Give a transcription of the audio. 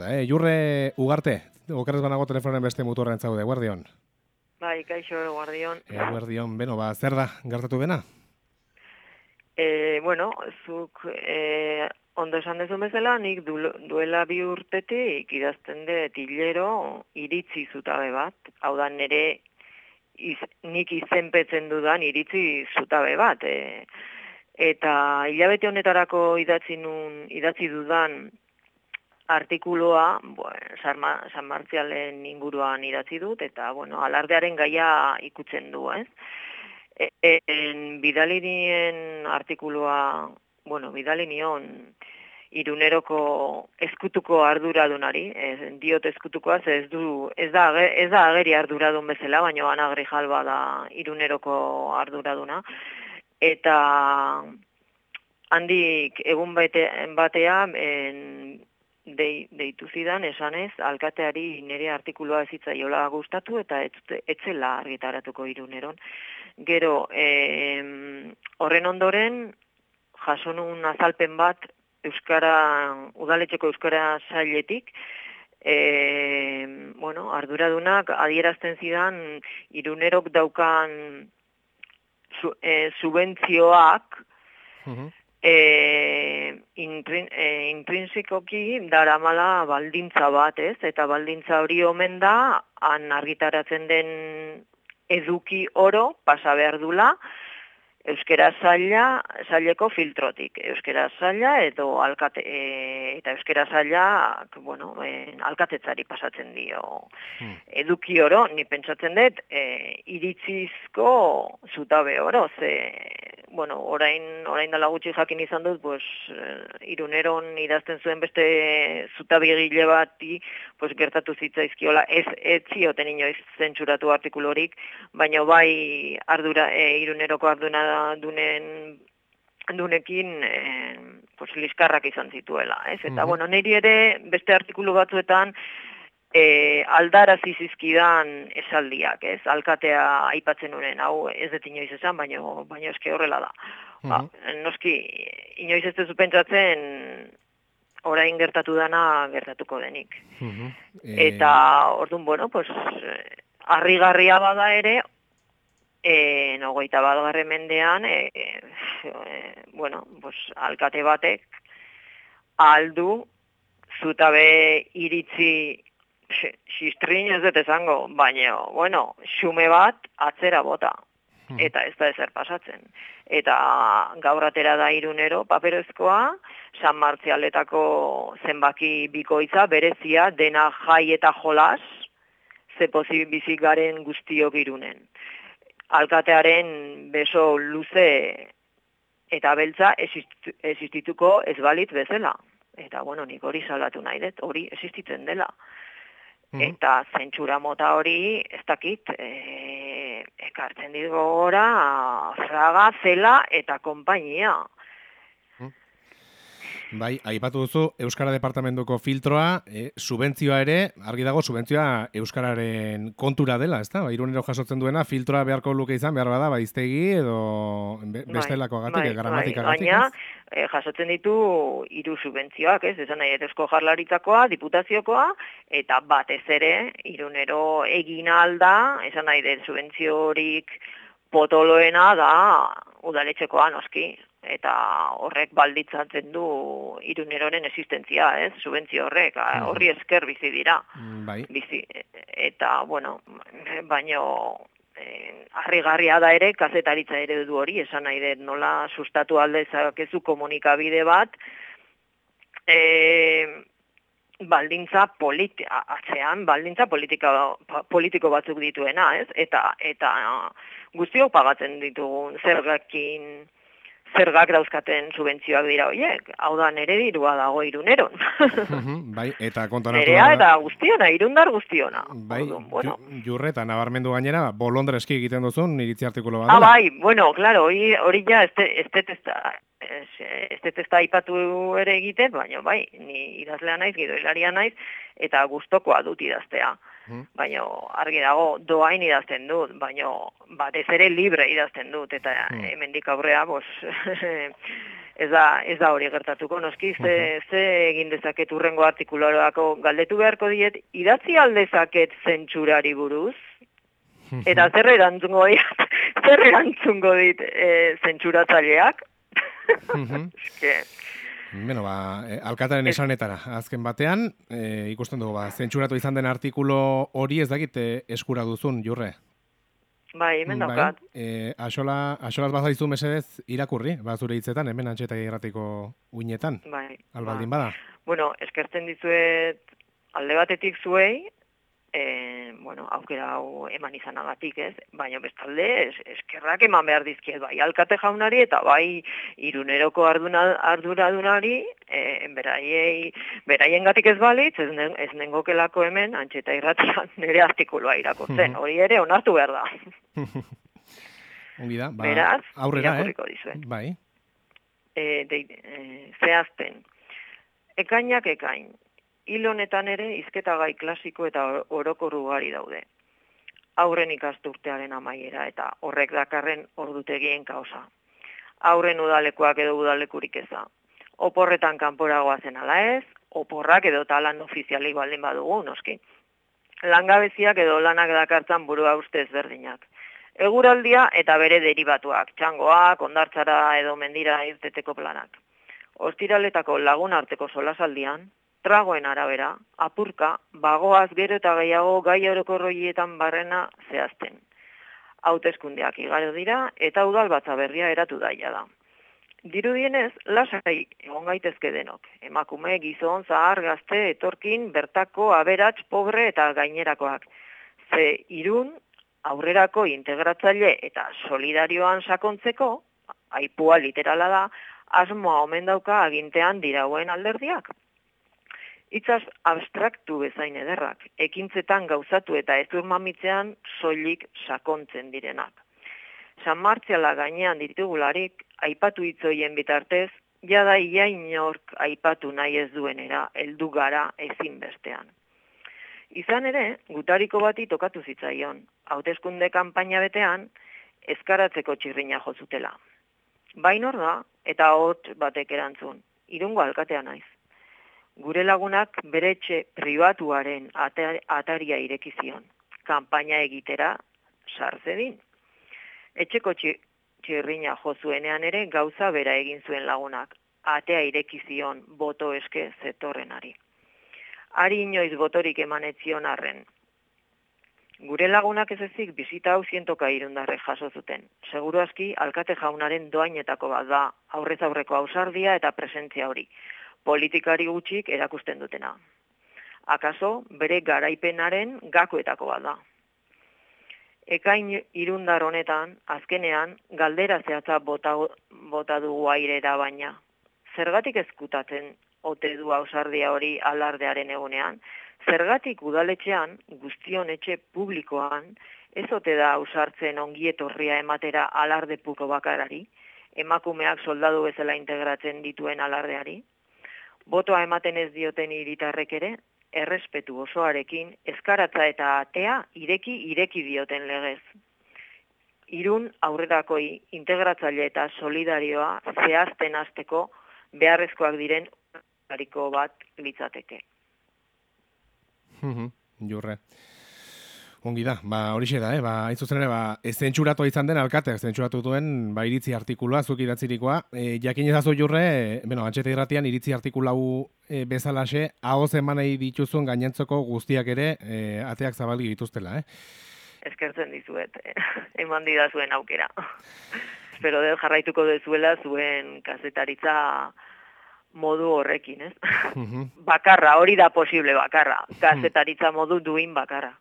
E, jurre ugarte, okerrez banago telefonen beste muturren zaude, guardion. Bai, kaixo, guardion. E, guardion, beno, ba, zer da, gertatu dena? E, bueno, zuk e, ondo esan dezu bezala, nik du, duela bi urtetik idazten de tilero iritzi zutabe bat. Hau da, nire iz, nik izenpetzen dudan iritzi zutabe bat. E, eta hilabete honetarako idatzi, nun, idatzi dudan artikuloa, bueno, San Martzialen inguruan idatzi dut, eta, bueno, alardearen gaia ikutzen du, ez? E, en bidalinien artikuloa, bueno, bidalinion iruneroko eskutuko arduradunari, ez, diot eskutukoa, ez, du, ez, da, ez da ageri arduradun bezala, baina anagri jalba da iruneroko arduraduna, eta handik egun batea, en, de, deitu zidan esanez alkateari nire artikulua ezitzaiola gustatu eta etzela argitaratuko iruneron. Gero, e, horren ondoren, jasonun azalpen bat Euskara, udaletxeko Euskara zailetik, e, bueno, arduradunak adierazten zidan irunerok daukan su, e, subentzioak, e, intrin, e, intrinsikoki daramala baldintza bat, ez? Eta baldintza hori omen da, han argitaratzen den eduki oro, pasa behar dula, euskera zaila, zaileko filtrotik. Euskera zaila edo alkate, e, eta euskera zaila, bueno, e, alkatetzari pasatzen dio. Hmm. Eduki oro, ni pentsatzen dut, e, iritzizko zutabe oro, ze bueno, orain, orain dala gutxi jakin izan dut, pues, eh, iruneron idazten zuen beste zutabigile bati, pues, gertatu zitzaizkiola, ez, ez zioten inoiz zentsuratu artikulorik, baina bai ardura, e, iruneroko arduna dunen dunekin e, pues, liskarrak izan zituela. Ez? Eta, bueno, niri ere beste artikulu batzuetan, e, aldarazi zizkidan esaldiak, ez? Alkatea aipatzen uren, hau ez dut inoiz esan, baina baino eske horrela da. Ba, mhm. noski, inoiz ez duzu pentsatzen orain gertatu dana gertatuko denik. Mhm. Eta, orduan, bueno, pues, harrigarria bada ere, e, nogoita bat mendean, e, e, bueno, pues, alkate batek, aldu, zutabe iritzi xistrin ez dut esango, baina, bueno, xume bat atzera bota, hmm. eta ez da ezer pasatzen. Eta gaur atera da irunero paperezkoa, San Martzialetako zenbaki bikoitza, berezia, dena jai eta jolas, ze bizik garen guztiok irunen. Alkatearen beso luze eta beltza existituko ez balit bezala. Eta, bueno, nik hori salatu nahi dut, hori existitzen dela. Mm Eta zentsura mota hori, ez dakit, e, ekartzen ditu gora, fraga, zela eta konpainia. Bai, aipatu duzu Euskara Departamentuko filtroa, e, subentzioa ere, argi dago subentzioa Euskararen kontura dela, ezta? Ba, irunero jasotzen duena, filtroa beharko luke izan, behar bada, baiztegi edo bai, bestelako gatik, bai, gramatika bai, Baina, e, jasotzen ditu hiru subentzioak, ez? Esan nahi, etezko jarlaritzakoa, diputaziokoa, eta batez ere, irunero egin alda, esan nahi, subentziorik potoloena da udaletxekoa noski, eta horrek balditzatzen du iruneroren existentzia, ez? Subentzio horrek, horri esker bizi dira. Bai. Bizi. Eta, bueno, baino harrigarria da ere, kazetaritza ere du hori, esan nahi dut nola sustatu alde zakezu komunikabide bat, e, baldintza politika, atzean, baldintza politika, politiko batzuk dituena, ez? Eta, eta guztiok pagatzen ditugun zergakin, zergak dauzkaten subentzioak dira horiek. Hau da, nere dirua dago iruneron. bai, eta kontonatu... Nerea eta guztiona, irundar guztiona. Bai, bueno. jurreta, nabarmendu gainera, bolondreski egiten duzun, iritzi artikulo bat. Ah, bai, bueno, claro, hori, hori ja, este, este testa, este testa ipatu ere egite, baina bai, ni idazlea naiz, gidoilaria naiz, eta gustokoa dut idaztea. Baina argi dago doain idazten dut, baina batez ere libre idazten dut, eta hmm. hemendik aurrea, bos, ez da, ez da hori gertatuko, noski, ze, ze egin dezaket urrengo artikularako galdetu beharko diet, idatzi aldezaket zentsurari buruz, eta zer erantzungo dit, zer erantzungo dit e, zentsuratzaileak? Eske... Beno, ba, e, alkataren esanetara, azken batean, e, ikusten dugu, ba, zentsuratu izan den artikulo hori ez dakit e, eskura duzun, jurre? Bai, hemen bai, daukat. Bai, e, asola, asolaz bazaizu mesedez irakurri, bazure hitzetan, hemen antxeta irratiko uinetan. Bai. Albaldin ba. bada. Bueno, eskertzen dizuet alde batetik zuei, e, bueno, aukera hau eman izanagatik, ez? Baina bestalde, es, eskerrak eman behar dizkiet, bai, alkate jaunari eta bai iruneroko arduna, arduradunari, e, beraiei, beraien gatik ez balitz, ez, nen, ez nengokelako hemen, antxeta irratian nire artikuloa irakurtzen, hori ere onartu behar da. Ongi da, ba, Beraz, aurrera, eh? Bai. E, de, e, zehazten. Ekainak ekain, hil honetan ere izketagai klasiko eta orokorru gari daude. Aurren ikasturtearen amaiera eta horrek dakarren ordutegien kausa. Aurren udalekoak edo udalekurik eza. Oporretan kanporagoa zen ala ez, oporrak edo talan ofiziali baldin badugu, noski. Langabeziak edo lanak dakartzan burua ustez berdinak. Eguraldia eta bere deribatuak, txangoak, ondartzara edo mendira irteteko planak. Ostiraletako lagun arteko solasaldian, tragoen arabera, apurka, bagoaz gero eta gehiago gai orokorroietan barrena zehazten. Hautezkundeak igaro dira eta udal berria eratu daia da. Dirudienez, lasai egon gaitezke denok. Emakume, gizon, zahar, gazte, etorkin, bertako, aberats, pobre eta gainerakoak. Ze irun, aurrerako integratzaile eta solidarioan sakontzeko, aipua literala da, asmoa omen dauka agintean dirauen alderdiak. Itzaz abstraktu bezain ederrak, ekintzetan gauzatu eta ez mamitzean soilik sakontzen direnak. San Martziala gainean ditugularik, aipatu itzoien bitartez, jada ia inork aipatu nahi ez duenera, heldu gara ezin bestean. Izan ere, gutariko bati tokatu zitzaion, hauteskunde kanpaina betean, eskaratzeko txirrina jozutela. Bainor da, eta hot batek erantzun, irungo alkatea naiz gure lagunak bere etxe pribatuaren ataria irekizion, kanpaina egitera sartzedin. Etxeko txirrina jozuenean ere gauza bera egin zuen lagunak, atea irekizion boto eske zetorrenari. Ari inoiz botorik emanetzion arren. Gure lagunak ez ezik bizita hau zientoka irundarre jaso zuten. Seguru aski, alkate jaunaren doainetako bat da, aurrez aurreko ausardia eta presentzia hori politikari gutxik erakusten dutena. Akaso, bere garaipenaren gakoetako bat da. Ekain irundar honetan, azkenean, galdera zehatza bota, bota dugu airera baina. Zergatik ezkutatzen ote du ausardia hori alardearen egunean, zergatik udaletxean, guztion etxe publikoan, ez ote da ausartzen ongietorria ematera alarde puko bakarari, emakumeak soldadu bezala integratzen dituen alardeari, botoa ematen ez dioten hiritarrek ere, errespetu osoarekin, eskaratza eta atea ireki ireki dioten legez. Irun aurrerakoi integratzaile eta solidarioa zehazten azteko beharrezkoak diren hariko bat litzateke. Jurre. Ongi da, ba, hori da, eh? ba, aizuzen ere, ba, zentsuratu izan den alkate, zentsuratu duen, ba, iritzi artikuloa, zuki idatzirikoa, e, jakin ezazu jurre, e, bueno, antxete irratian, iritzi artikulau e, bezalaxe, hau zemanei dituzun gainentzoko guztiak ere, e, ateak zabalgi dituztela, eh? Eskertzen dizuet, eh? eman dida zuen aukera. Espero dut jarraituko dezuela zuen kazetaritza modu horrekin, ez? Bakarra, hori da posible bakarra, kazetaritza modu duin bakarra.